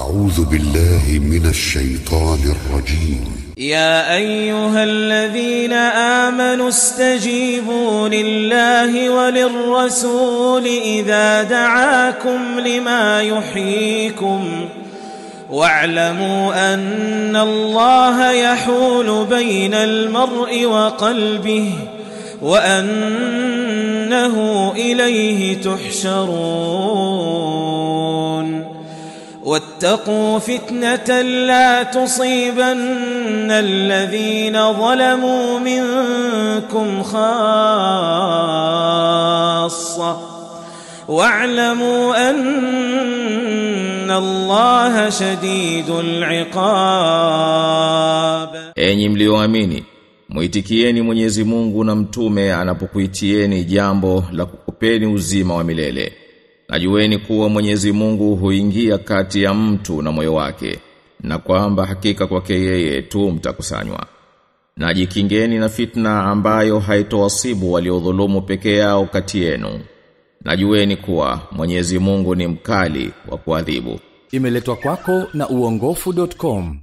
أعوذ بالله من الشيطان الرجيم. يا أيها الذين آمنوا استجيبوا لله وللرسول إذا دعاكم لما يحييكم. واعلموا أن الله يحول بين المرء وقلبه وأنه إليه تحشرون. واتقوا فتنة لا تصيبن الذين ظلموا منكم خاصة واعلموا أن الله شديد العقاب Enyi mlioamini, muitikieni Mwenyezi Mungu na mtume anapokuitieni jambo la kukupeni uzima wa milele. Najueni kuwa Mwenyezi Mungu huingia kati ya mtu na moyo wake, na kwamba hakika kwake yeye tu mtakusanywa. Najikingeni na fitna ambayo haitowasibu waliodhulumu peke yao kati yenu. Najueni kuwa Mwenyezi Mungu ni mkali wa kuadhibu. Imeletwa kwako na uongofu.com.